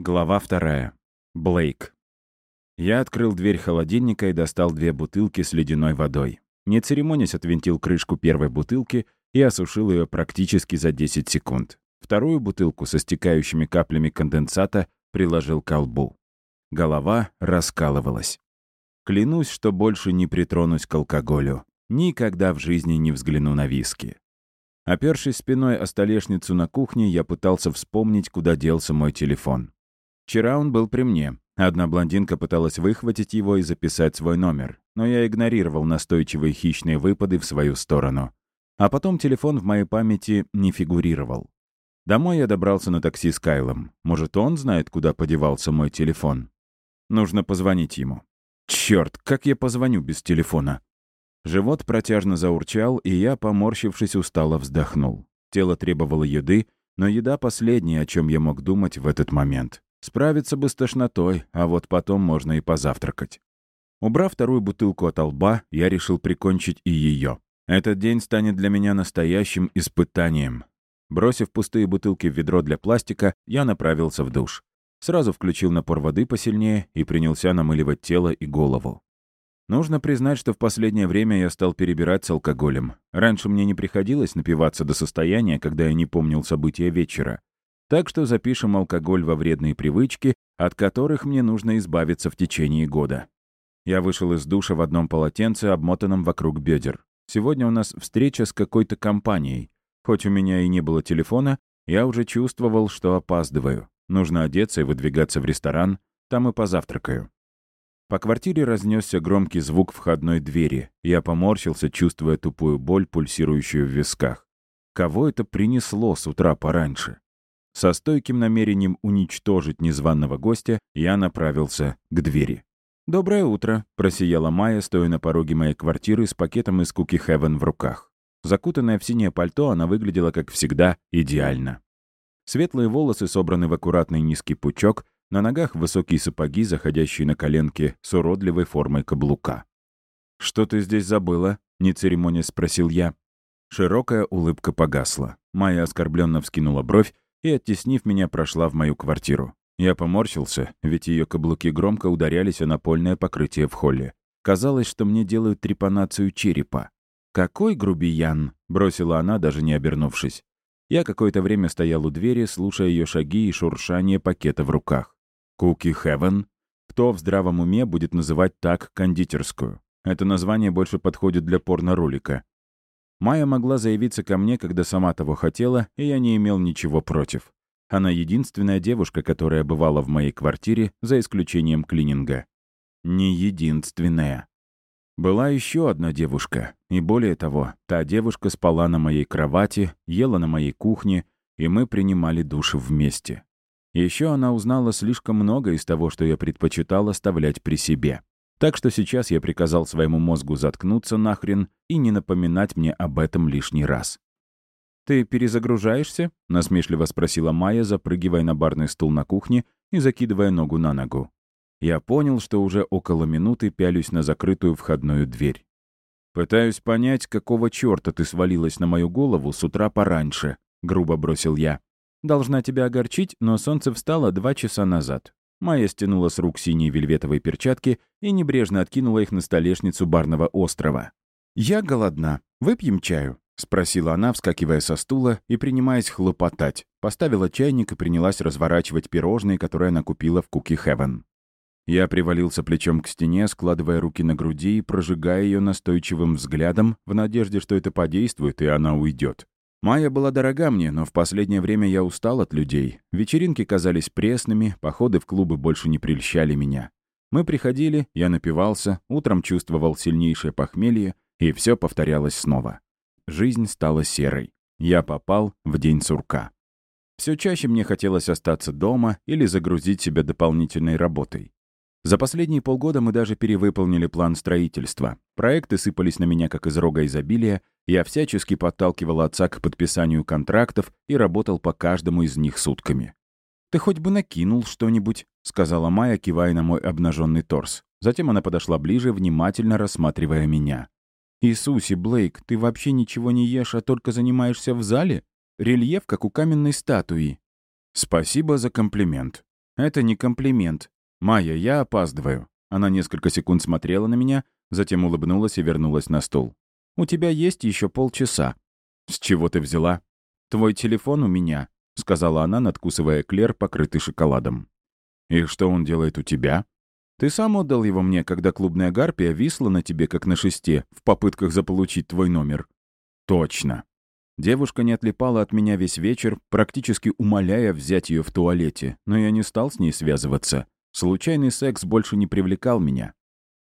Глава вторая. Блейк. Я открыл дверь холодильника и достал две бутылки с ледяной водой. Не церемонясь, отвинтил крышку первой бутылки и осушил ее практически за 10 секунд. Вторую бутылку со стекающими каплями конденсата приложил к колбу. Голова раскалывалась. Клянусь, что больше не притронусь к алкоголю. Никогда в жизни не взгляну на виски. Опершись спиной о столешницу на кухне, я пытался вспомнить, куда делся мой телефон. Вчера он был при мне. Одна блондинка пыталась выхватить его и записать свой номер, но я игнорировал настойчивые хищные выпады в свою сторону. А потом телефон в моей памяти не фигурировал. Домой я добрался на такси с Кайлом. Может, он знает, куда подевался мой телефон? Нужно позвонить ему. Черт, как я позвоню без телефона? Живот протяжно заурчал, и я, поморщившись, устало вздохнул. Тело требовало еды, но еда — последнее, о чем я мог думать в этот момент. Справиться бы с тошнотой, а вот потом можно и позавтракать. Убрав вторую бутылку от лба, я решил прикончить и ее. Этот день станет для меня настоящим испытанием. Бросив пустые бутылки в ведро для пластика, я направился в душ. Сразу включил напор воды посильнее и принялся намыливать тело и голову. Нужно признать, что в последнее время я стал перебирать с алкоголем. Раньше мне не приходилось напиваться до состояния, когда я не помнил события вечера. Так что запишем алкоголь во вредные привычки, от которых мне нужно избавиться в течение года. Я вышел из душа в одном полотенце, обмотанном вокруг бедер. Сегодня у нас встреча с какой-то компанией. Хоть у меня и не было телефона, я уже чувствовал, что опаздываю. Нужно одеться и выдвигаться в ресторан, там и позавтракаю. По квартире разнесся громкий звук входной двери. Я поморщился, чувствуя тупую боль, пульсирующую в висках. Кого это принесло с утра пораньше? Со стойким намерением уничтожить незваного гостя я направился к двери. «Доброе утро», — просияла Майя, стоя на пороге моей квартиры с пакетом из Cookie Heaven в руках. Закутанная в синее пальто, она выглядела, как всегда, идеально. Светлые волосы собраны в аккуратный низкий пучок, на ногах высокие сапоги, заходящие на коленки с уродливой формой каблука. «Что ты здесь забыла?» — не церемония спросил я. Широкая улыбка погасла. Майя оскорбленно вскинула бровь и, оттеснив меня, прошла в мою квартиру. Я поморщился, ведь ее каблуки громко ударялись о напольное покрытие в холле. Казалось, что мне делают трепанацию черепа. «Какой грубиян!» — бросила она, даже не обернувшись. Я какое-то время стоял у двери, слушая ее шаги и шуршание пакета в руках. «Куки Heaven? Кто в здравом уме будет называть так кондитерскую? Это название больше подходит для порно-ролика. Майя могла заявиться ко мне, когда сама того хотела, и я не имел ничего против. Она единственная девушка, которая бывала в моей квартире, за исключением клининга. Не единственная. Была еще одна девушка, и более того, та девушка спала на моей кровати, ела на моей кухне, и мы принимали душ вместе. Еще она узнала слишком много из того, что я предпочитал оставлять при себе. Так что сейчас я приказал своему мозгу заткнуться нахрен и не напоминать мне об этом лишний раз. «Ты перезагружаешься?» — насмешливо спросила Майя, запрыгивая на барный стул на кухне и закидывая ногу на ногу. Я понял, что уже около минуты пялюсь на закрытую входную дверь. «Пытаюсь понять, какого черта ты свалилась на мою голову с утра пораньше», — грубо бросил я. «Должна тебя огорчить, но солнце встало два часа назад. Майя стянула с рук синие вельветовые перчатки и небрежно откинула их на столешницу барного острова. «Я голодна. Выпьем чаю?» — спросила она, вскакивая со стула и принимаясь хлопотать. Поставила чайник и принялась разворачивать пирожные, которые она купила в Куки Heaven. Я привалился плечом к стене, складывая руки на груди и прожигая ее настойчивым взглядом в надежде, что это подействует, и она уйдет. Майя была дорога мне, но в последнее время я устал от людей. Вечеринки казались пресными, походы в клубы больше не прельщали меня. Мы приходили, я напивался, утром чувствовал сильнейшее похмелье, и все повторялось снова. Жизнь стала серой. Я попал в день сурка. Все чаще мне хотелось остаться дома или загрузить себя дополнительной работой. За последние полгода мы даже перевыполнили план строительства. Проекты сыпались на меня как из рога изобилия, я всячески подталкивал отца к подписанию контрактов и работал по каждому из них сутками. «Ты хоть бы накинул что-нибудь», — сказала Майя, кивая на мой обнаженный торс. Затем она подошла ближе, внимательно рассматривая меня. «Иисусе, Блейк, ты вообще ничего не ешь, а только занимаешься в зале? Рельеф, как у каменной статуи». «Спасибо за комплимент. Это не комплимент. Майя, я опаздываю». Она несколько секунд смотрела на меня, затем улыбнулась и вернулась на стул. «У тебя есть еще полчаса». «С чего ты взяла?» «Твой телефон у меня», — сказала она, надкусывая клер, покрытый шоколадом. «И что он делает у тебя?» «Ты сам отдал его мне, когда клубная гарпия висла на тебе, как на шесте, в попытках заполучить твой номер». «Точно». Девушка не отлипала от меня весь вечер, практически умоляя взять ее в туалете, но я не стал с ней связываться. Случайный секс больше не привлекал меня.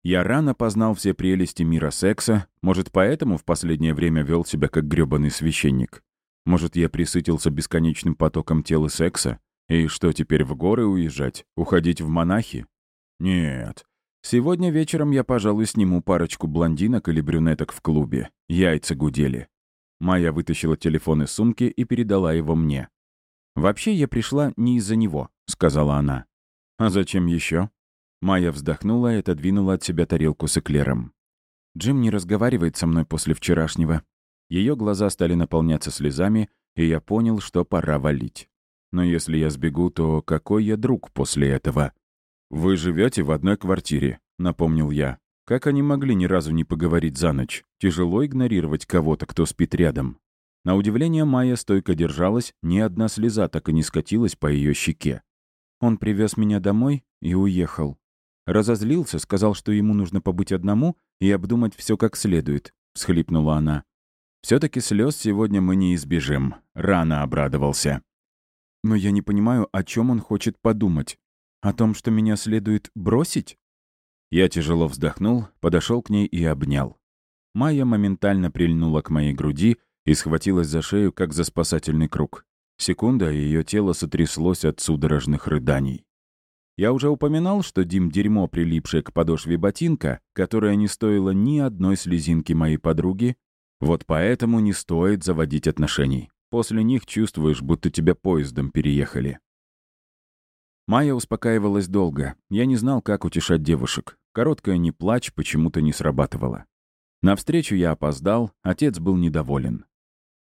Я рано познал все прелести мира секса, может, поэтому в последнее время вел себя как грёбаный священник. Может, я присытился бесконечным потоком тела секса? И что, теперь в горы уезжать? Уходить в монахи? Нет. Сегодня вечером я, пожалуй, сниму парочку блондинок или брюнеток в клубе. Яйца гудели. Майя вытащила телефон из сумки и передала его мне. «Вообще я пришла не из-за него», — сказала она. «А зачем еще? Майя вздохнула и отодвинула от себя тарелку с эклером. «Джим не разговаривает со мной после вчерашнего». Ее глаза стали наполняться слезами, и я понял, что пора валить. Но если я сбегу, то какой я друг после этого? «Вы живете в одной квартире», — напомнил я. Как они могли ни разу не поговорить за ночь? Тяжело игнорировать кого-то, кто спит рядом. На удивление Майя стойко держалась, ни одна слеза так и не скатилась по ее щеке. Он привез меня домой и уехал. Разозлился, сказал, что ему нужно побыть одному и обдумать все как следует, — всхлипнула она. все таки слез сегодня мы не избежим. Рано обрадовался. Но я не понимаю, о чем он хочет подумать. О том, что меня следует бросить? Я тяжело вздохнул, подошел к ней и обнял. Майя моментально прильнула к моей груди и схватилась за шею, как за спасательный круг. Секунда, и ее тело сотряслось от судорожных рыданий. Я уже упоминал, что Дим дерьмо, прилипшее к подошве ботинка, которая не стоила ни одной слезинки моей подруги, вот поэтому не стоит заводить отношений. После них чувствуешь, будто тебя поездом переехали. Майя успокаивалась долго. Я не знал, как утешать девушек. Короткая «не плачь» почему-то не срабатывала. На встречу я опоздал, отец был недоволен.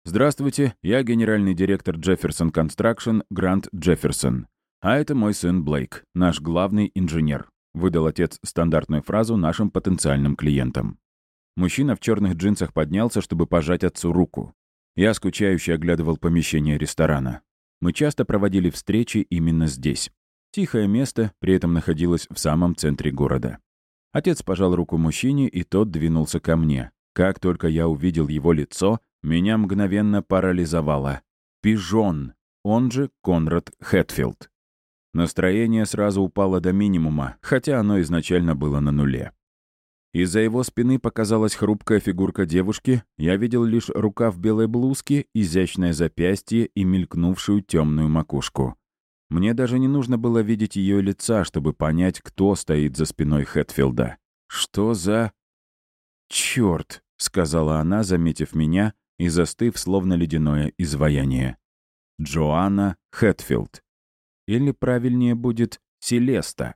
«Здравствуйте, я генеральный директор Джефферсон Construction Грант Джефферсон. А это мой сын Блейк, наш главный инженер», — выдал отец стандартную фразу нашим потенциальным клиентам. Мужчина в черных джинсах поднялся, чтобы пожать отцу руку. Я скучающе оглядывал помещение ресторана. Мы часто проводили встречи именно здесь. Тихое место при этом находилось в самом центре города. Отец пожал руку мужчине, и тот двинулся ко мне. Как только я увидел его лицо, меня мгновенно парализовало. Пижон, он же Конрад Хэтфилд. Настроение сразу упало до минимума, хотя оно изначально было на нуле. Из-за его спины показалась хрупкая фигурка девушки, я видел лишь рукав белой блузки, изящное запястье и мелькнувшую темную макушку. Мне даже не нужно было видеть ее лица, чтобы понять, кто стоит за спиной Хэтфилда. «Что за...» «Чёрт!» — сказала она, заметив меня и застыв, словно ледяное изваяние. Джоанна Хэтфилд. Или правильнее будет Селеста.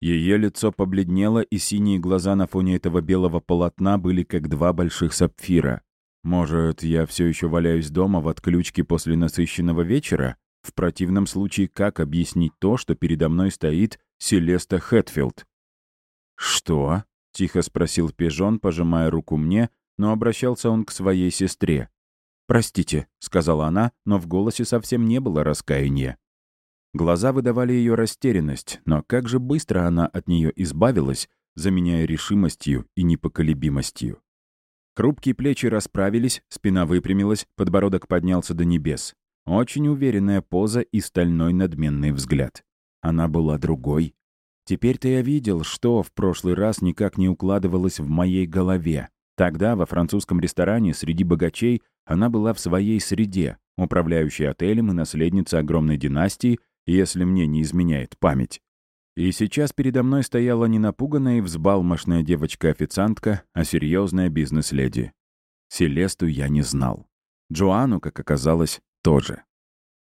Ее лицо побледнело, и синие глаза на фоне этого белого полотна были как два больших сапфира. Может, я все еще валяюсь дома в отключке после насыщенного вечера? В противном случае, как объяснить то, что передо мной стоит Селеста Хэтфилд? «Что?» — тихо спросил Пижон, пожимая руку мне, но обращался он к своей сестре. «Простите», — сказала она, но в голосе совсем не было раскаяния. Глаза выдавали ее растерянность, но как же быстро она от нее избавилась, заменяя решимостью и непоколебимостью. Хрупкие плечи расправились, спина выпрямилась, подбородок поднялся до небес. Очень уверенная поза и стальной надменный взгляд. Она была другой. Теперь-то я видел, что в прошлый раз никак не укладывалось в моей голове. Тогда во французском ресторане среди богачей она была в своей среде, управляющей отелем и наследница огромной династии, если мне не изменяет память. И сейчас передо мной стояла не напуганная и взбалмошная девочка-официантка, а серьезная бизнес-леди. Селесту я не знал. Джоанну, как оказалось, тоже.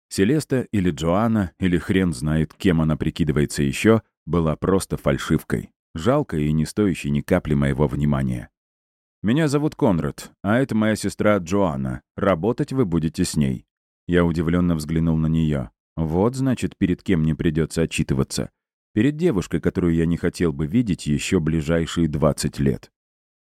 Селеста или Джоанна, или хрен знает, кем она прикидывается еще, была просто фальшивкой. Жалкой и не стоящей ни капли моего внимания. «Меня зовут Конрад, а это моя сестра Джоанна. Работать вы будете с ней». Я удивленно взглянул на нее. Вот, значит, перед кем мне придется отчитываться. Перед девушкой, которую я не хотел бы видеть еще ближайшие 20 лет.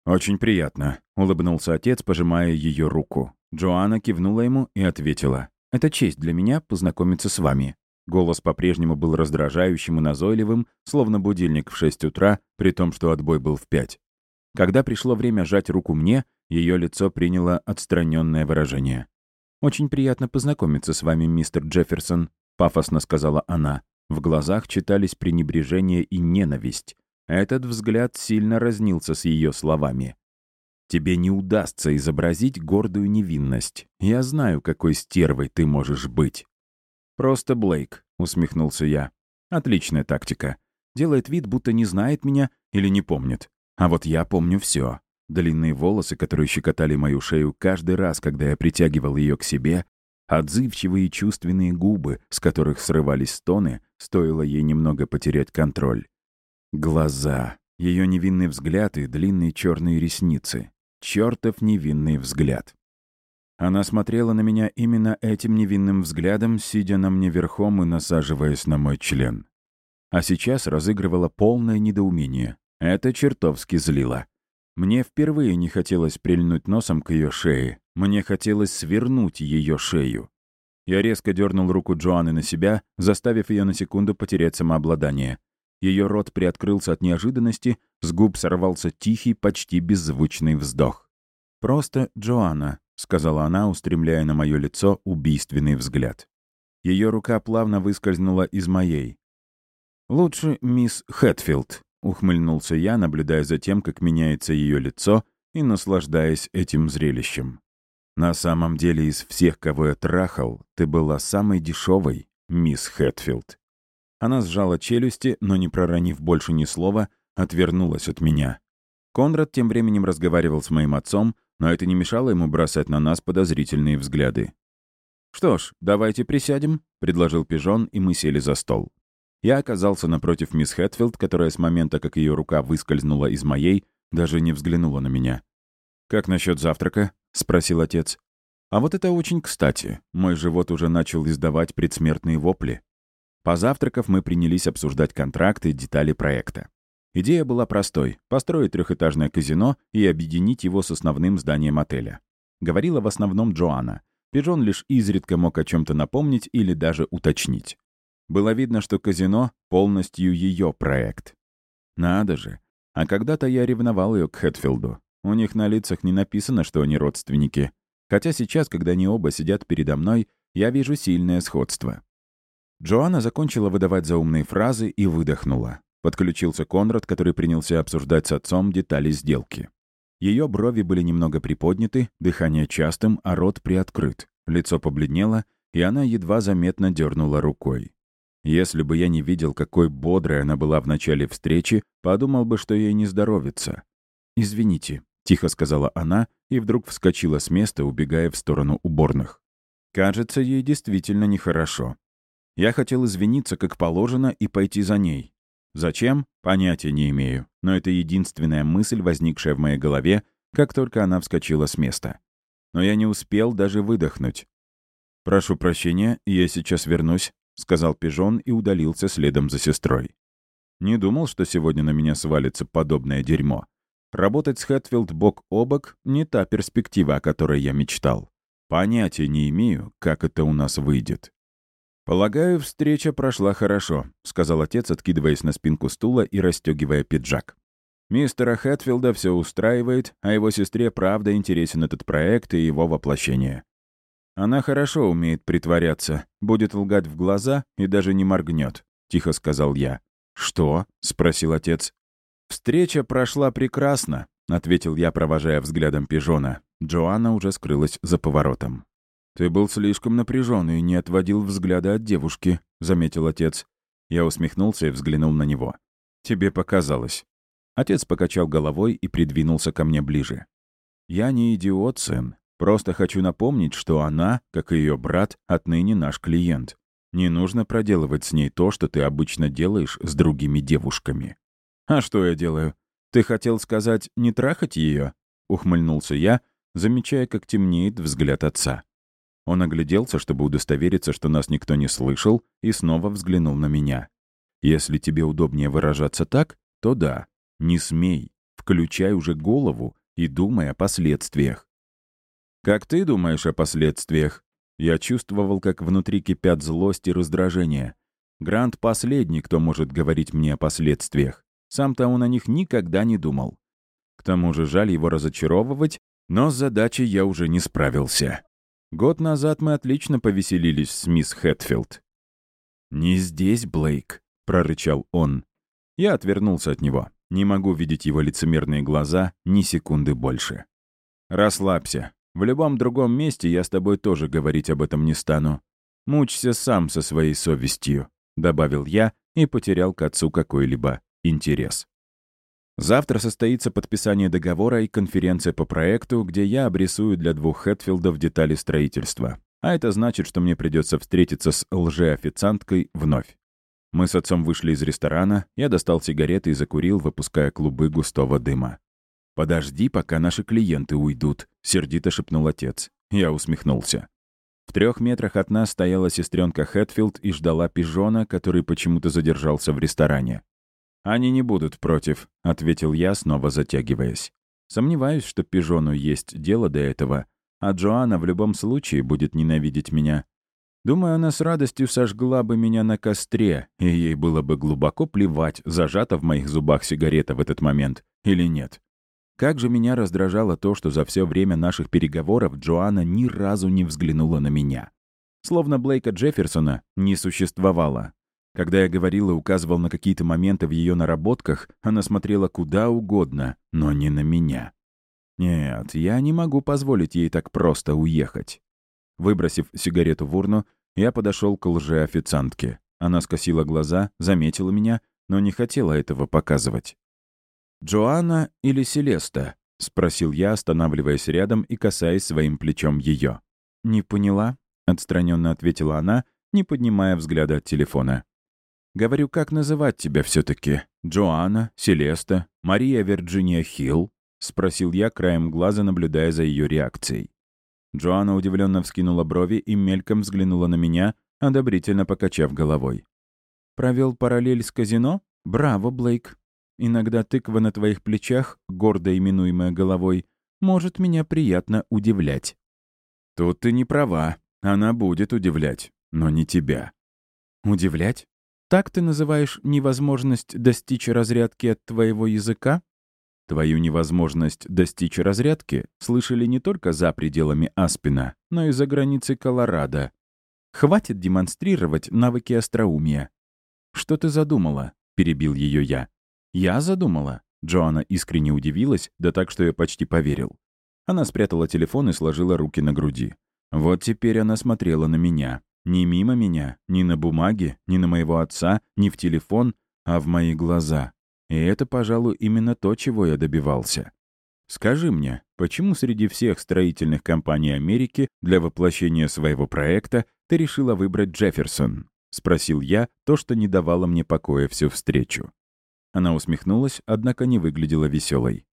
«Очень приятно», — улыбнулся отец, пожимая ее руку. Джоанна кивнула ему и ответила. «Это честь для меня познакомиться с вами». Голос по-прежнему был раздражающим и назойливым, словно будильник в 6 утра, при том, что отбой был в 5. Когда пришло время жать руку мне, ее лицо приняло отстраненное выражение. «Очень приятно познакомиться с вами, мистер Джефферсон», — пафосно сказала она. В глазах читались пренебрежение и ненависть. Этот взгляд сильно разнился с ее словами. «Тебе не удастся изобразить гордую невинность. Я знаю, какой стервой ты можешь быть». «Просто Блейк», — усмехнулся я. «Отличная тактика. Делает вид, будто не знает меня или не помнит. А вот я помню все. Длинные волосы, которые щекотали мою шею каждый раз, когда я притягивал ее к себе, отзывчивые чувственные губы, с которых срывались стоны, стоило ей немного потерять контроль. Глаза, ее невинный взгляд и длинные черные ресницы. Чертов невинный взгляд. Она смотрела на меня именно этим невинным взглядом, сидя на мне верхом и насаживаясь на мой член. А сейчас разыгрывала полное недоумение. Это чертовски злило. Мне впервые не хотелось прильнуть носом к ее шее. Мне хотелось свернуть ее шею. Я резко дернул руку Джоанны на себя, заставив ее на секунду потерять самообладание. Ее рот приоткрылся от неожиданности, с губ сорвался тихий, почти беззвучный вздох. «Просто Джоанна», — сказала она, устремляя на мое лицо убийственный взгляд. Ее рука плавно выскользнула из моей. «Лучше мисс Хэтфилд», — ухмыльнулся я, наблюдая за тем, как меняется ее лицо и наслаждаясь этим зрелищем. «На самом деле из всех, кого я трахал, ты была самой дешевой, мисс Хэтфилд». Она сжала челюсти, но, не проронив больше ни слова, отвернулась от меня. Конрад тем временем разговаривал с моим отцом, но это не мешало ему бросать на нас подозрительные взгляды. «Что ж, давайте присядем», — предложил Пижон, и мы сели за стол. Я оказался напротив мисс Хэтфилд, которая с момента, как ее рука выскользнула из моей, даже не взглянула на меня. «Как насчет завтрака?» — спросил отец. «А вот это очень кстати. Мой живот уже начал издавать предсмертные вопли». Позавтракав, мы принялись обсуждать контракты и детали проекта. Идея была простой — построить трехэтажное казино и объединить его с основным зданием отеля. Говорила в основном Джоанна. Пижон лишь изредка мог о чем то напомнить или даже уточнить. Было видно, что казино — полностью ее проект. Надо же. А когда-то я ревновал ее к Хэтфилду. У них на лицах не написано, что они родственники. Хотя сейчас, когда они оба сидят передо мной, я вижу сильное сходство. Джоанна закончила выдавать заумные фразы и выдохнула. Подключился Конрад, который принялся обсуждать с отцом детали сделки. Ее брови были немного приподняты, дыхание частым, а рот приоткрыт. Лицо побледнело, и она едва заметно дернула рукой. Если бы я не видел, какой бодрой она была в начале встречи, подумал бы, что ей не здоровится. «Извините», — тихо сказала она и вдруг вскочила с места, убегая в сторону уборных. Кажется, ей действительно нехорошо. Я хотел извиниться, как положено, и пойти за ней. Зачем? Понятия не имею. Но это единственная мысль, возникшая в моей голове, как только она вскочила с места. Но я не успел даже выдохнуть. «Прошу прощения, я сейчас вернусь», — сказал Пижон и удалился следом за сестрой. Не думал, что сегодня на меня свалится подобное дерьмо. Работать с Хэтфилд бок о бок — не та перспектива, о которой я мечтал. Понятия не имею, как это у нас выйдет. «Полагаю, встреча прошла хорошо», — сказал отец, откидываясь на спинку стула и расстегивая пиджак. «Мистера Хэтфилда все устраивает, а его сестре правда интересен этот проект и его воплощение. Она хорошо умеет притворяться, будет лгать в глаза и даже не моргнет», — тихо сказал я. «Что?» — спросил отец. «Встреча прошла прекрасно», — ответил я, провожая взглядом пижона. Джоанна уже скрылась за поворотом. «Ты был слишком напряжен и не отводил взгляда от девушки», — заметил отец. Я усмехнулся и взглянул на него. «Тебе показалось». Отец покачал головой и придвинулся ко мне ближе. «Я не идиот, сын. Просто хочу напомнить, что она, как и ее брат, отныне наш клиент. Не нужно проделывать с ней то, что ты обычно делаешь с другими девушками. «А что я делаю? Ты хотел сказать, не трахать ее? ухмыльнулся я, замечая, как темнеет взгляд отца. Он огляделся, чтобы удостовериться, что нас никто не слышал, и снова взглянул на меня. «Если тебе удобнее выражаться так, то да. Не смей. Включай уже голову и думай о последствиях». «Как ты думаешь о последствиях?» Я чувствовал, как внутри кипят злость и раздражение. Грант — последний, кто может говорить мне о последствиях. Сам-то он о них никогда не думал. К тому же жаль его разочаровывать, но с задачей я уже не справился. Год назад мы отлично повеселились с мисс Хэтфилд. «Не здесь, Блейк», — прорычал он. Я отвернулся от него. Не могу видеть его лицемерные глаза ни секунды больше. «Расслабься. В любом другом месте я с тобой тоже говорить об этом не стану. Мучься сам со своей совестью», — добавил я и потерял к отцу какой-либо интерес. Завтра состоится подписание договора и конференция по проекту, где я обрисую для двух Хэтфилдов детали строительства. А это значит, что мне придется встретиться с лжеофицианткой вновь. Мы с отцом вышли из ресторана, я достал сигареты и закурил, выпуская клубы густого дыма. «Подожди, пока наши клиенты уйдут», — сердито шепнул отец. Я усмехнулся. В трех метрах от нас стояла сестренка Хэтфилд и ждала пижона, который почему-то задержался в ресторане. «Они не будут против», — ответил я, снова затягиваясь. «Сомневаюсь, что Пижону есть дело до этого, а Джоанна в любом случае будет ненавидеть меня. Думаю, она с радостью сожгла бы меня на костре, и ей было бы глубоко плевать, зажата в моих зубах сигарета в этот момент или нет. Как же меня раздражало то, что за все время наших переговоров Джоанна ни разу не взглянула на меня. Словно Блейка Джефферсона не существовало. Когда я говорил и указывал на какие-то моменты в ее наработках, она смотрела куда угодно, но не на меня. Нет, я не могу позволить ей так просто уехать. Выбросив сигарету в урну, я подошел к лжеофициантке. Она скосила глаза, заметила меня, но не хотела этого показывать. «Джоанна или Селеста?» — спросил я, останавливаясь рядом и касаясь своим плечом ее. «Не поняла?» — отстраненно ответила она, не поднимая взгляда от телефона. Говорю, как называть тебя все-таки? Джоанна, Селеста, Мария Вирджиния Хилл? Спросил я, краем глаза наблюдая за ее реакцией. Джоанна удивленно вскинула брови и мельком взглянула на меня, одобрительно покачав головой. «Провел параллель с казино? Браво, Блейк. Иногда тыква на твоих плечах, гордо именуемая головой, может меня приятно удивлять». «Тут ты не права. Она будет удивлять, но не тебя». «Удивлять? Так ты называешь невозможность достичь разрядки от твоего языка? Твою невозможность достичь разрядки слышали не только за пределами Аспина, но и за границей Колорадо. Хватит демонстрировать навыки остроумия. «Что ты задумала?» — перебил ее я. «Я задумала?» Джоанна искренне удивилась, да так, что я почти поверил. Она спрятала телефон и сложила руки на груди. Вот теперь она смотрела на меня. Не мимо меня, ни на бумаге, ни на моего отца, ни в телефон, а в мои глаза. И это, пожалуй, именно то, чего я добивался. Скажи мне, почему среди всех строительных компаний Америки для воплощения своего проекта ты решила выбрать Джефферсон? Спросил я то, что не давало мне покоя всю встречу. Она усмехнулась, однако не выглядела веселой.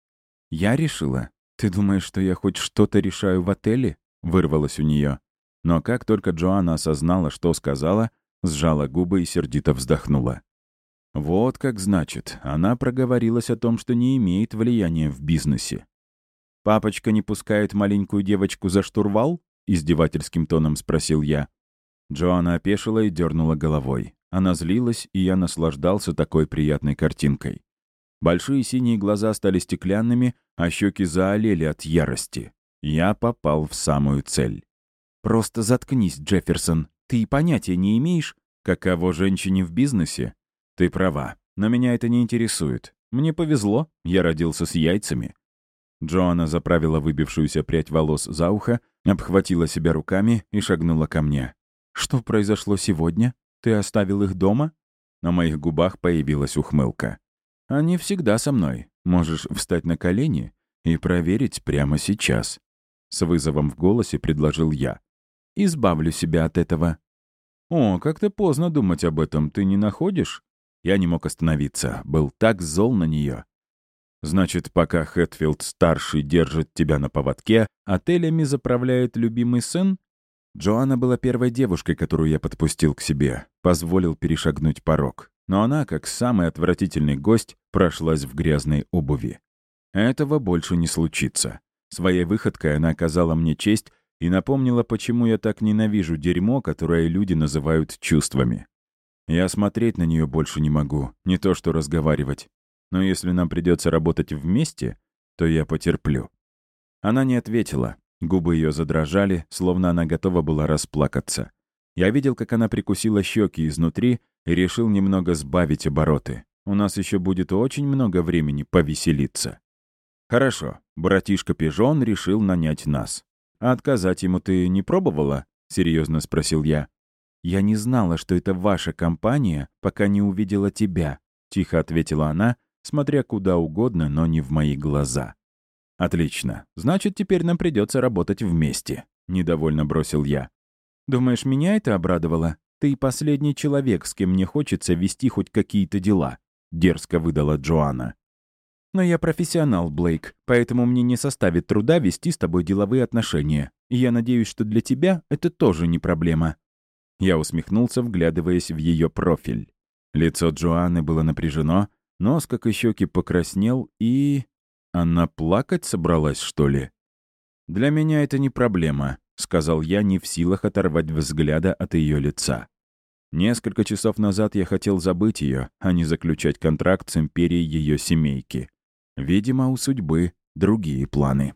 «Я решила? Ты думаешь, что я хоть что-то решаю в отеле?» — вырвалось у нее. Но как только Джоанна осознала, что сказала, сжала губы и сердито вздохнула. Вот как значит, она проговорилась о том, что не имеет влияния в бизнесе. «Папочка не пускает маленькую девочку за штурвал?» — издевательским тоном спросил я. Джоанна опешила и дернула головой. Она злилась, и я наслаждался такой приятной картинкой. Большие синие глаза стали стеклянными, а щеки заолели от ярости. Я попал в самую цель. «Просто заткнись, Джефферсон. Ты и понятия не имеешь, каково женщине в бизнесе. Ты права, но меня это не интересует. Мне повезло, я родился с яйцами». Джоанна заправила выбившуюся прядь волос за ухо, обхватила себя руками и шагнула ко мне. «Что произошло сегодня? Ты оставил их дома?» На моих губах появилась ухмылка. «Они всегда со мной. Можешь встать на колени и проверить прямо сейчас». С вызовом в голосе предложил я. Избавлю себя от этого». «О, как-то поздно думать об этом, ты не находишь?» Я не мог остановиться, был так зол на нее. «Значит, пока Хэтфилд-старший держит тебя на поводке, отелями заправляет любимый сын?» Джоанна была первой девушкой, которую я подпустил к себе, позволил перешагнуть порог. Но она, как самый отвратительный гость, прошлась в грязной обуви. Этого больше не случится. Своей выходкой она оказала мне честь и напомнила, почему я так ненавижу дерьмо, которое люди называют чувствами. Я смотреть на нее больше не могу, не то что разговаривать. Но если нам придется работать вместе, то я потерплю. Она не ответила. Губы ее задрожали, словно она готова была расплакаться. Я видел, как она прикусила щеки изнутри и решил немного сбавить обороты. У нас еще будет очень много времени повеселиться. Хорошо, братишка-пижон решил нанять нас. А отказать ему ты не пробовала? Серьезно спросил я. Я не знала, что это ваша компания, пока не увидела тебя, тихо ответила она, смотря куда угодно, но не в мои глаза. «Отлично. Значит, теперь нам придется работать вместе», — недовольно бросил я. «Думаешь, меня это обрадовало? Ты последний человек, с кем мне хочется вести хоть какие-то дела», — дерзко выдала Джоанна. «Но я профессионал, Блейк, поэтому мне не составит труда вести с тобой деловые отношения. И я надеюсь, что для тебя это тоже не проблема». Я усмехнулся, вглядываясь в ее профиль. Лицо Джоанны было напряжено, нос, как и щеки, покраснел, и... Она плакать собралась, что ли? «Для меня это не проблема», — сказал я, не в силах оторвать взгляда от ее лица. Несколько часов назад я хотел забыть ее, а не заключать контракт с империей ее семейки. Видимо, у судьбы другие планы.